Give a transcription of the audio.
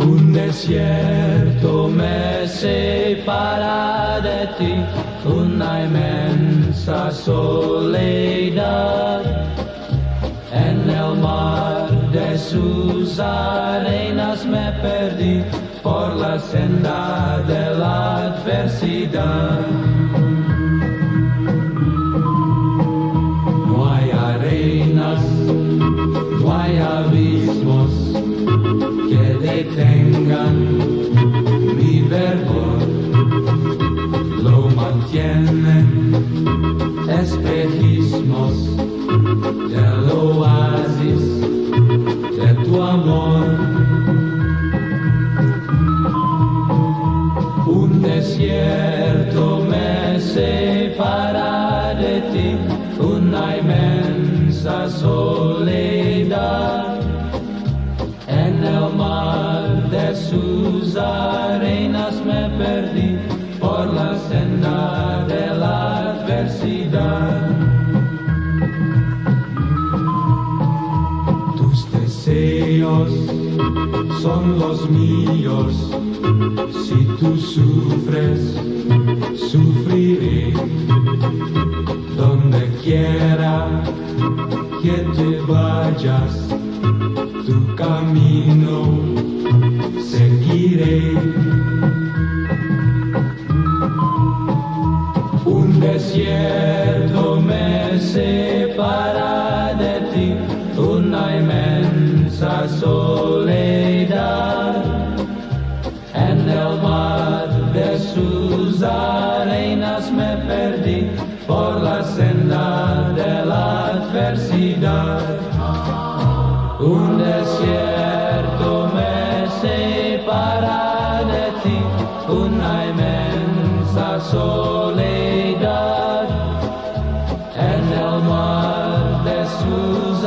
Un desierto me separa de ti, una inmensa soledad. En el mar de sus me perdí por la senda de la adversidad. No hay arenas, no hay abismos que detengan mi verbor. Lo mantienen espejismos desierto me separa de ti, una inmensa soledad. En el mar de sus arenas me perdí por la senda son los míos. Si tú sufres, sufriré. Donde quiera que te vayas, tu camino seguiré. Un desierto inmensa soledad. En el mar de sus arenas me perdí por la senda de la adversidad. Un desierto me separa de ti, una inmensa soledad. En el mar de sus